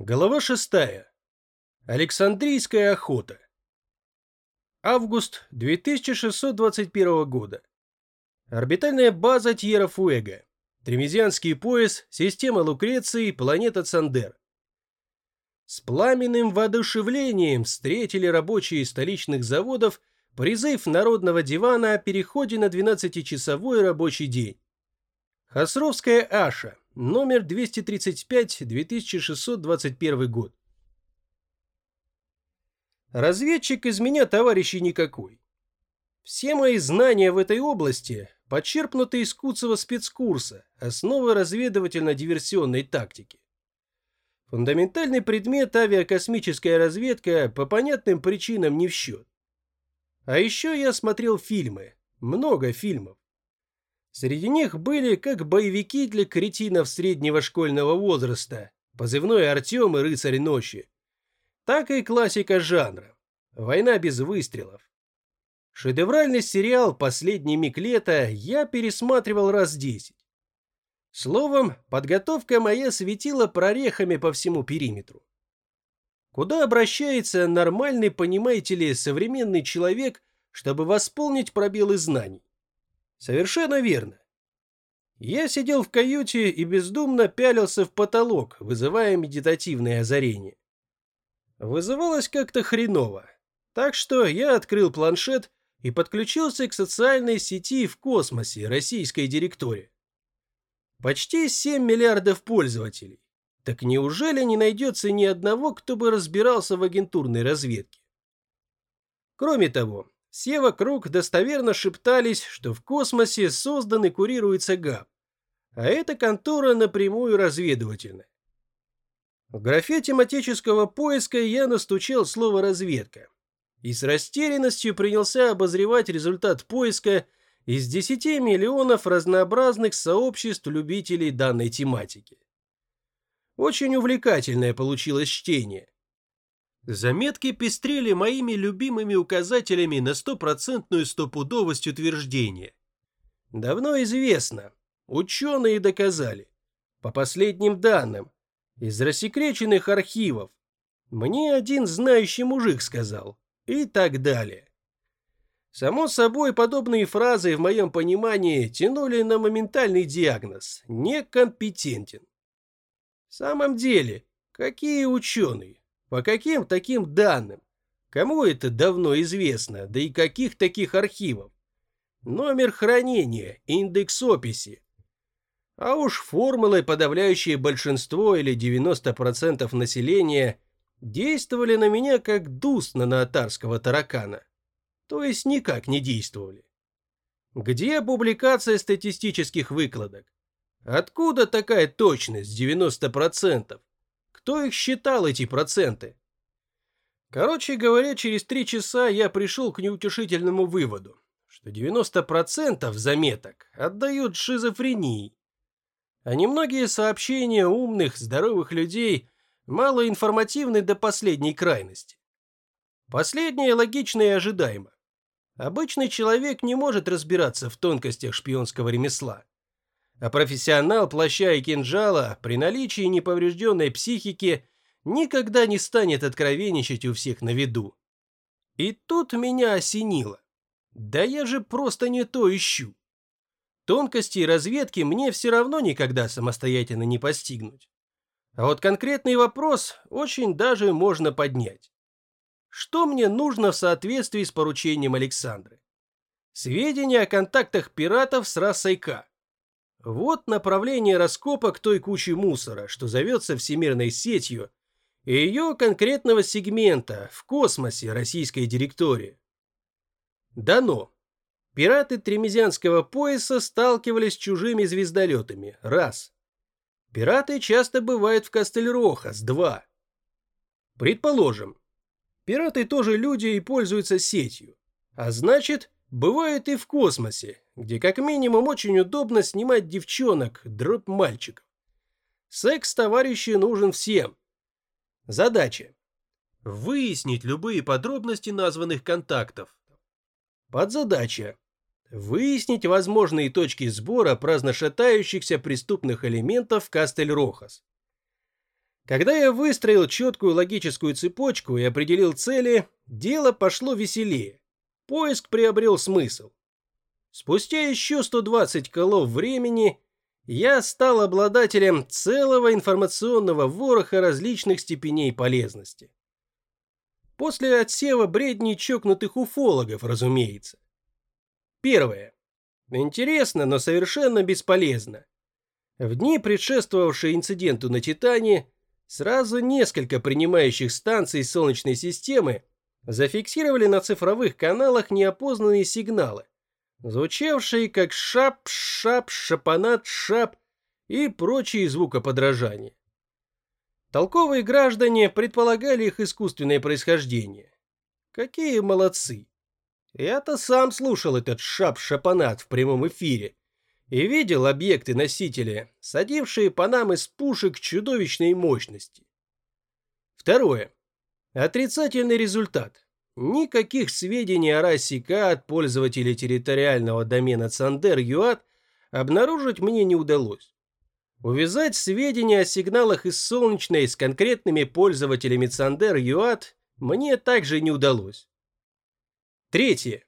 Глава шестая. Александрийская охота. Август 2621 года. Орбитальная база Тьерра-Фуэго. Тремезианский пояс, система Лукреции, планета Цандер. С пламенным воодушевлением встретили рабочие столичных заводов призыв Народного дивана о переходе на 12-часовой рабочий день. Хасровская Аша, номер 235, 2621 год. Разведчик из меня товарищей никакой. Все мои знания в этой области подчерпнуты из Куцева спецкурса «Основы разведывательно-диверсионной тактики». Фундаментальный предмет авиакосмическая разведка по понятным причинам не в счет. А еще я смотрел фильмы, много фильмов. Среди них были как боевики для кретинов среднего школьного возраста, позывной Артем и Рыцарь ночи, так и классика жанра «Война без выстрелов». Шедевральный сериал «Последний миг лета» я пересматривал раз десять. Словом, подготовка моя светила прорехами по всему периметру. Куда обращается нормальный, понимаете ли, современный человек, чтобы восполнить пробелы знаний? Совершенно верно. Я сидел в каюте и бездумно пялился в потолок, вызывая медитативное озарение. Вызывалось как-то хреново. Так что я открыл планшет и подключился к социальной сети в космосе российской директории. Почти 7 миллиардов пользователей. Так неужели не найдется ни одного, кто бы разбирался в агентурной разведке? Кроме того, все вокруг достоверно шептались, что в космосе создан и курируется ГАП, а эта контора напрямую разведывательная. В графе тематического поиска я настучал слово «разведка» и с растерянностью принялся обозревать результат поиска из 10 миллионов разнообразных сообществ любителей данной тематики. Очень увлекательное получилось чтение. Заметки пестрели моими любимыми указателями на стопроцентную стопудовость утверждения. Давно известно, ученые доказали, по последним данным, из рассекреченных архивов, мне один знающий мужик сказал, и так далее. Само собой, подобные фразы в моем понимании тянули на моментальный диагноз «некомпетентен». В самом деле, какие ученые? По каким таким данным? Кому это давно известно, да и каких таких архивов? Номер хранения, индекс описи. А уж формулы, подавляющее большинство или 90% населения, действовали на меня как дуст на наотарского таракана. То есть никак не действовали. Где публикация статистических выкладок? Откуда такая точность 90%? Кто их считал, эти проценты? Короче говоря, через три часа я пришел к неутешительному выводу, что 90% заметок отдают шизофрении. А немногие сообщения умных, здоровых людей мало информативны до последней крайности. Последнее логично и ожидаемо. Обычный человек не может разбираться в тонкостях шпионского ремесла а профессионал плаща и кинжала при наличии неповрежденной психики никогда не станет откровенничать у всех на виду. И тут меня осенило. Да я же просто не то ищу. Тонкости разведки мне все равно никогда самостоятельно не постигнуть. А вот конкретный вопрос очень даже можно поднять. Что мне нужно в соответствии с поручением Александры? Сведения о контактах пиратов с расой К. Вот направление раскопок той кучи мусора, что зовется всемирной сетью, и ее конкретного сегмента в космосе российской директории. Дано. Пираты Тремезианского пояса сталкивались с чужими звездолетами. Раз. Пираты часто бывают в Кастельрохас. Два. Предположим. Пираты тоже люди и пользуются сетью. А значит, бывают и в космосе, где как минимум очень удобно снимать девчонок, дробь мальчиков. Секс, товарищи, нужен всем. Задача. Выяснить любые подробности названных контактов. Подзадача. Выяснить возможные точки сбора праздно шатающихся преступных элементов Кастель-Рохас. Когда я выстроил четкую логическую цепочку и определил цели, дело пошло веселее. Поиск приобрел смысл. Спустя еще 120 колов времени я стал обладателем целого информационного вороха различных степеней полезности. После отсева бредней чокнутых уфологов, разумеется. Первое. Интересно, но совершенно бесполезно. В дни, предшествовавшие инциденту на Титане, сразу несколько принимающих станций Солнечной системы зафиксировали на цифровых каналах неопознанные сигналы, звучавшие как шап, шап, шапанат, шап и прочие звукоподражания. Толковые граждане предполагали их искусственное происхождение. Какие молодцы! Я-то сам слушал этот шап-шапанат в прямом эфире и видел объекты-носители, садившие по нам из пушек чудовищной мощности. Второе. Отрицательный результат. Никаких сведений о расе К от пользователей территориального домена Цандер-Юат обнаружить мне не удалось. Увязать сведения о сигналах из Солнечной с конкретными пользователями Цандер-Юат мне также не удалось. Третье.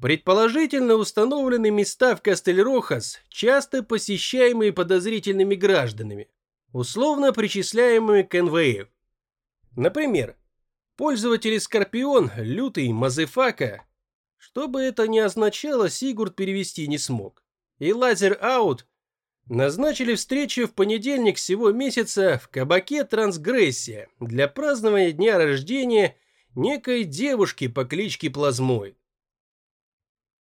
Предположительно установлены места в Кастельрохас, часто посещаемые подозрительными гражданами, условно причисляемыми к НВФ. Например, пользователи Скорпион, Лютый, Мазефака, что бы это ни означало, Сигурд перевести не смог. И Лазер Аут назначили встречу в понедельник всего месяца в кабаке «Трансгрессия» для празднования дня рождения – некой девушки по кличке Плазмоид.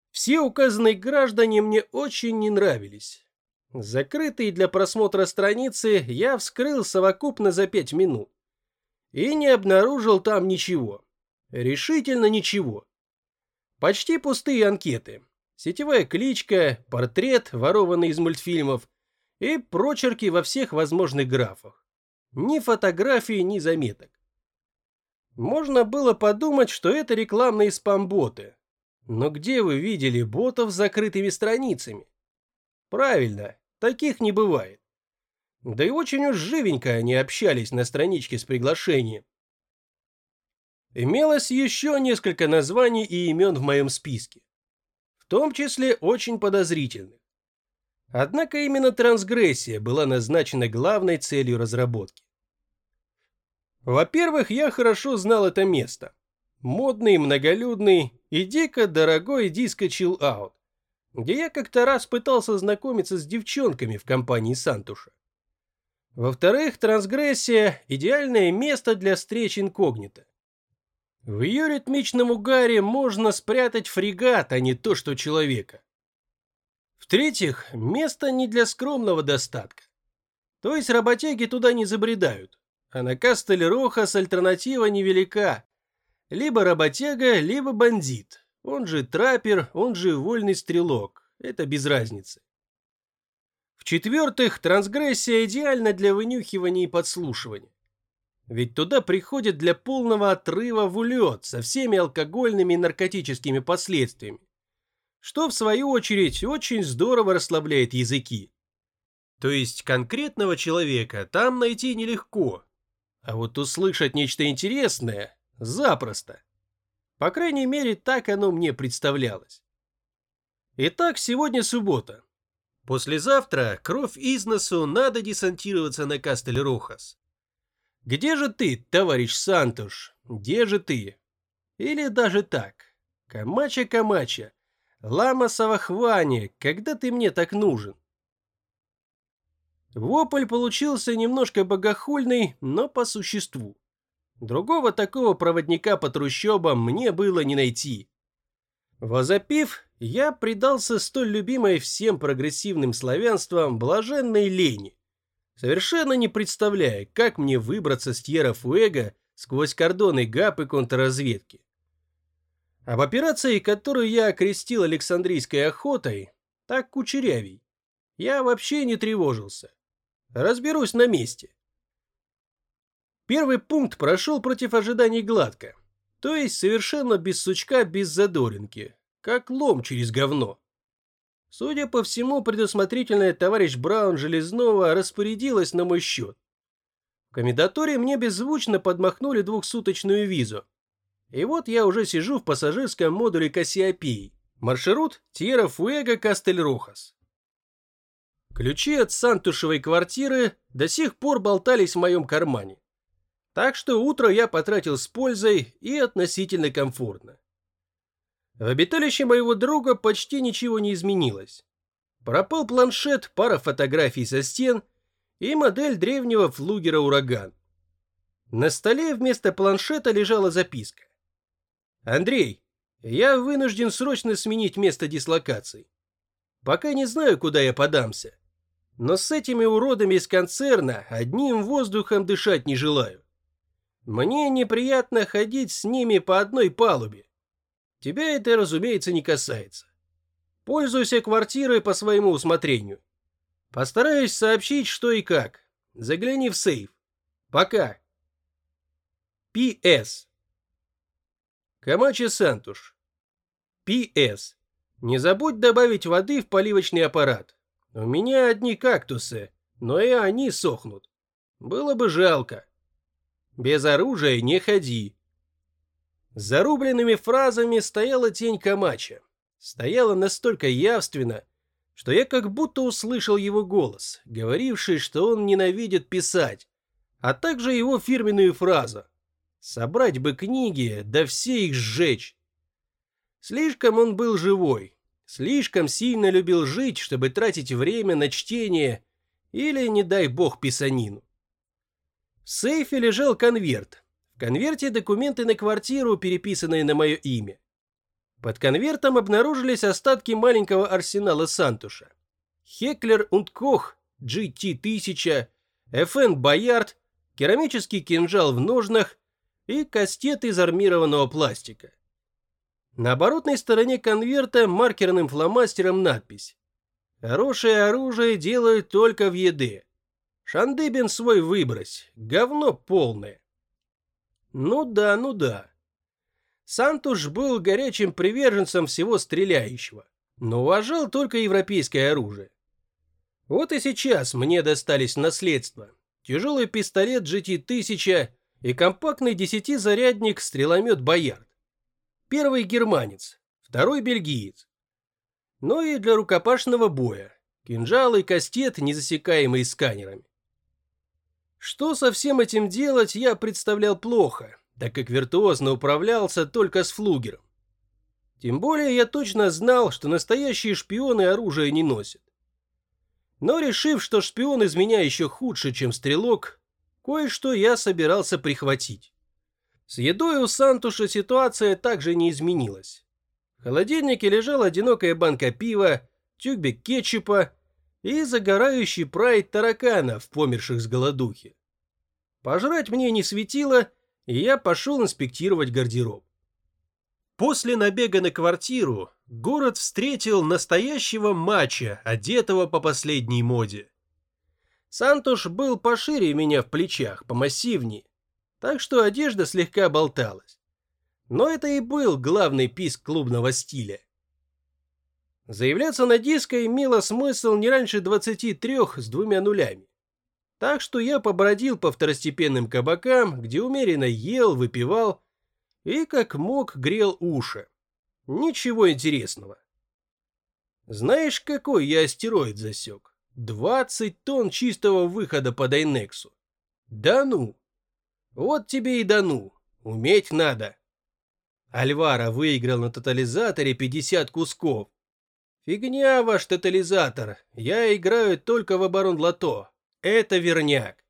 Все указанные граждане мне очень не нравились. Закрытые для просмотра страницы я вскрыл совокупно за пять минут. И не обнаружил там ничего. Решительно ничего. Почти пустые анкеты. Сетевая кличка, портрет, ворованный из мультфильмов, и прочерки во всех возможных графах. Ни фотографий, ни заметок. Можно было подумать, что это рекламные спам-боты. Но где вы видели ботов с закрытыми страницами? Правильно, таких не бывает. Да и очень уж живенько они общались на страничке с приглашением. Имелось еще несколько названий и имен в моем списке. В том числе очень подозрительных. Однако именно трансгрессия была назначена главной целью разработки. Во-первых, я хорошо знал это место. Модный, многолюдный и дико дорогой диско-чилл-аут, где я как-то раз пытался знакомиться с девчонками в компании Сантуша. Во-вторых, трансгрессия – идеальное место для встреч инкогнито. В ее ритмичном угаре можно спрятать фрегат, а не то, что человека. В-третьих, место не для скромного достатка. То есть работяги туда не забредают. А на Кастель-Рохас альтернатива невелика. Либо работяга, либо бандит. Он же траппер, он же вольный стрелок. Это без разницы. В-четвертых, трансгрессия идеальна для вынюхивания и подслушивания. Ведь туда приходят для полного отрыва в улет со всеми алкогольными и наркотическими последствиями, что в свою очередь очень здорово расслабляет языки. То есть конкретного человека там найти нелегко, а вот услышать нечто интересное – запросто. По крайней мере, так оно мне представлялось. Итак, сегодня суббота. Послезавтра, кровь из носу, надо десантироваться на Кастель-Рохас. Где же ты, товарищ Сантуш? Где же ты? Или даже так. Камача-камача, лама Савахвани, когда ты мне так нужен? Вопль получился немножко богохульный, но по существу. Другого такого проводника по трущобам мне было не найти. Возопив, я предался столь любимой всем прогрессивным славянствам блаженной лени, совершенно не представляя, как мне выбраться с Тьера-Фуэго сквозь кордоны ГАП и контрразведки. Об операции, которую я окрестил Александрийской охотой, так кучерявей, я вообще не тревожился. Разберусь на месте. Первый пункт прошел против ожиданий гладко. То есть совершенно без сучка, без задоринки. Как лом через говно. Судя по всему, предусмотрительная товарищ Браун Железного распорядилась на мой счет. комендатуре мне беззвучно подмахнули двухсуточную визу. И вот я уже сижу в пассажирском модуле Кассиопеи. Маршрут Тьера-Фуэго Кастель-Рохас. Ключи от Сантушевой квартиры до сих пор болтались в моем кармане. Так что утро я потратил с пользой и относительно комфортно. В обиталище моего друга почти ничего не изменилось. Пропал планшет, пара фотографий со стен и модель древнего флугера «Ураган». На столе вместо планшета лежала записка. «Андрей, я вынужден срочно сменить место дислокации. Пока не знаю, куда я подамся. Но с этими уродами из концерна одним воздухом дышать не желаю. Мне неприятно ходить с ними по одной палубе. Тебя это, разумеется, не касается. Пользуйся квартирой по своему усмотрению. Постараюсь сообщить, что и как. Загляни в сейф. Пока. П.С. Камачи Сантуш. П.С. Не забудь добавить воды в поливочный аппарат. У меня одни кактусы, но и они сохнут. Было бы жалко. Без оружия не ходи. С зарубленными фразами стояла тень Камача. Стояла настолько явственно, что я как будто услышал его голос, говоривший, что он ненавидит писать, а также его фирменную фразу «Собрать бы книги, да все их сжечь». Слишком он был живой, слишком сильно любил жить, чтобы тратить время на чтение или, не дай бог, писанину. В сейфе лежал конверт. Конверте документы на квартиру, переписанные на мое имя. Под конвертом обнаружились остатки маленького арсенала Сантуша. Хеклер und Кох GT-1000, FN Боярд, керамический кинжал в ножнах и кастет из армированного пластика. На оборотной стороне конверта маркерным фломастером надпись «Хорошее оружие делают только в еде. Шандыбин свой выбрось, говно полное. Ну да, ну да. Сантуш был горячим приверженцем всего стреляющего, но уважал только европейское оружие. Вот и сейчас мне достались наследство. Тяжелый пистолет GT-1000 и компактный десятизарядник стреломет Боярд. Первый германец, второй бельгиец. Ну и для рукопашного боя. Кинжал и кастет, незасекаемые сканерами. Что со всем этим делать, я представлял плохо, так как виртуозно управлялся только с флугером. Тем более я точно знал, что настоящие шпионы оружие не носят. Но решив, что шпион из меня еще худше, чем стрелок, кое-что я собирался прихватить. С едой у Сантуша ситуация также не изменилась. В холодильнике лежала одинокая банка пива, тюбик кетчупа и загорающий прайд тараканов, померших с голодухи. Пожрать мне не светило, и я пошел инспектировать гардероб. После набега на квартиру город встретил настоящего матча, одетого по последней моде. Сантуш был пошире меня в плечах, помассивнее, так что одежда слегка болталась. Но это и был главный писк клубного стиля. Заявляться на диско имело смысл не раньше 23 с двумя нулями. Так что я побродил по второстепенным кабакам, где умеренно ел, выпивал и как мог грел уши. Ничего интересного. Знаешь, какой я астероид засек? 20 тонн чистого выхода по Дайнексу. Да ну! Вот тебе и да ну, уметь надо. Альвара выиграл на тотализаторе 50 кусков. Фигня ваш тотализатор, я играю только в оборон-лото. Это верняк.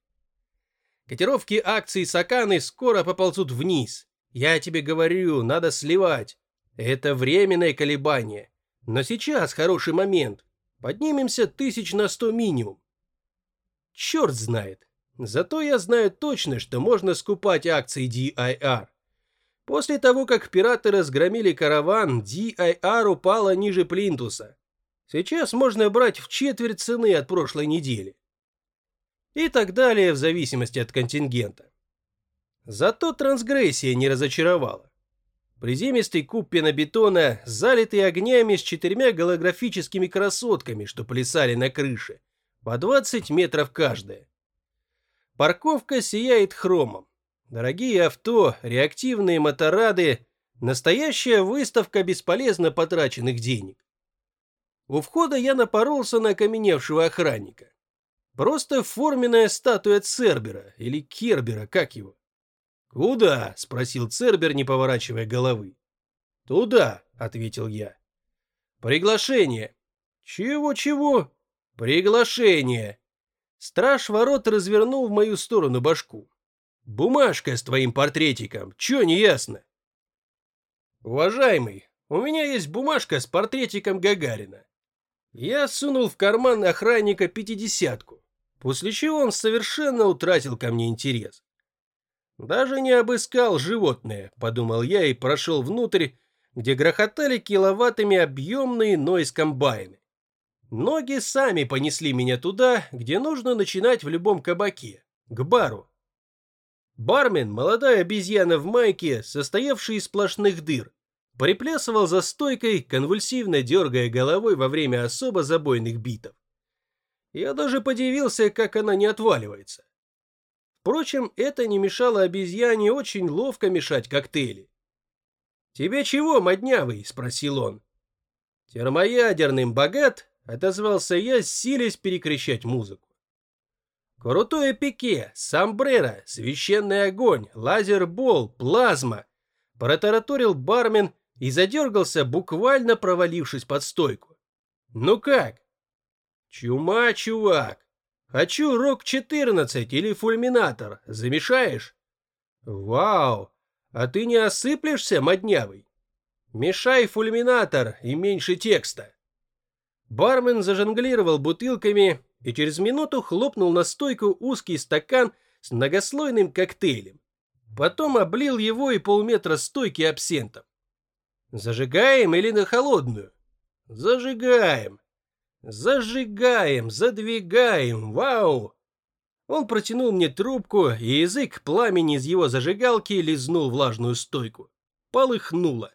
Котировки акций Саканы скоро поползут вниз. Я тебе говорю, надо сливать. Это временное колебание. Но сейчас хороший момент. Поднимемся тысяч на сто минимум. Черт знает. Зато я знаю точно, что можно скупать акции DIR. После того, как пираты разгромили караван, DIR упала ниже плинтуса. Сейчас можно брать в четверть цены от прошлой недели. И так далее в зависимости от контингента. Зато трансгрессия не разочаровала. Приземистый куб пенобетона, залитый огнями с четырьмя голографическими красотками, что плясали на крыше, по 20 метров каждая. Парковка сияет хромом. Дорогие авто, реактивные моторады, настоящая выставка бесполезно потраченных денег. У входа я напоролся на окаменевшего охранника. Просто форменная статуя Цербера или Кербера, как его. «Куда?» – спросил Цербер, не поворачивая головы. «Туда», – ответил я. «Приглашение». «Чего-чего?» «Приглашение». Страж ворот развернул в мою сторону башку. «Бумажка с твоим портретиком, чё не ясно?» «Уважаемый, у меня есть бумажка с портретиком Гагарина. Я сунул в карман охранника пятидесятку, после чего он совершенно утратил ко мне интерес. Даже не обыскал животное, подумал я и прошел внутрь, где грохотали киловаттами объемные нойз-комбайны. Ноги сами понесли меня туда, где нужно начинать в любом кабаке, к бару. Бармен, молодая обезьяна в майке, состоявшая из сплошных дыр, приплясывал за стойкой, конвульсивно дергая головой во время особо забойных битов. Я даже подивился, как она не отваливается. Впрочем, это не мешало обезьяне очень ловко мешать коктейли. «Тебе чего, моднявый?» – спросил он. «Термоядерным богат?» – отозвался я, силясь перекричать музыку. «Крутое пике, сомбреро, священный огонь, лазербол, плазма!» – протараторил бармен и задергался, буквально провалившись под стойку. «Ну как?» «Чума, чувак! Хочу Рок-14 или Фульминатор. Замешаешь?» «Вау! А ты не осыплешься, моднявый? Мешай Фульминатор и меньше текста!» Бармен зажонглировал бутылками и через минуту хлопнул на стойку узкий стакан с многослойным коктейлем. Потом облил его и полметра стойки абсентом. Зажигаем или на холодную? Зажигаем. Зажигаем, задвигаем, вау! Он протянул мне трубку, и язык пламени из его зажигалки лизнул влажную стойку. Полыхнуло.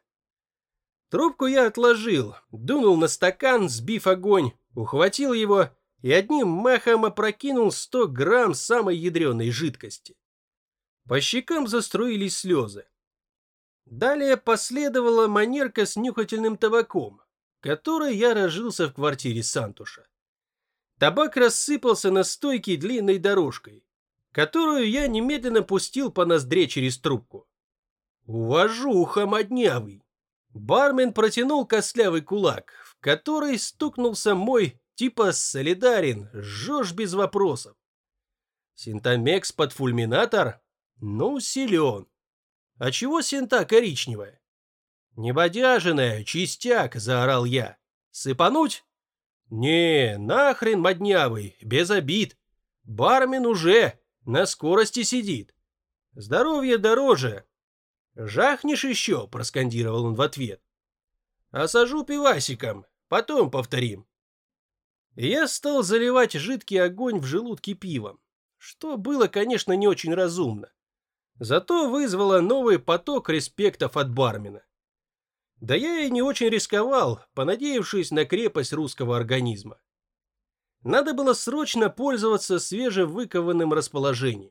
Трубку я отложил, дунул на стакан, сбив огонь, ухватил его и одним махом опрокинул 100 грамм самой ядреной жидкости. По щекам заструились слезы. Далее последовала манерка с нюхательным табаком, которой я разжился в квартире Сантуша. Табак рассыпался на стойке длинной дорожкой, которую я немедленно пустил по ноздре через трубку. Уважуха моднявый. Бармен протянул костлявый кулак, в который стукнулся мой типа солидарен, жжешь без вопросов. Синтамекс под фульминатор? Ну, силен. А чего синта коричневая? Небодяженая, чистяк, заорал я. Сыпануть? Не, нахрен моднявый, без обид. Бармен уже на скорости сидит. Здоровье дороже. Жахнешь еще, проскандировал он в ответ. Осажу пивасиком, потом повторим. Я стал заливать жидкий огонь в желудке пивом, что было, конечно, не очень разумно. Зато вызвало новый поток респектов от бармена. Да я и не очень рисковал, понадеявшись на крепость русского организма. Надо было срочно пользоваться свежевыкованным расположением.